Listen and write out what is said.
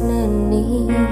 Jasmine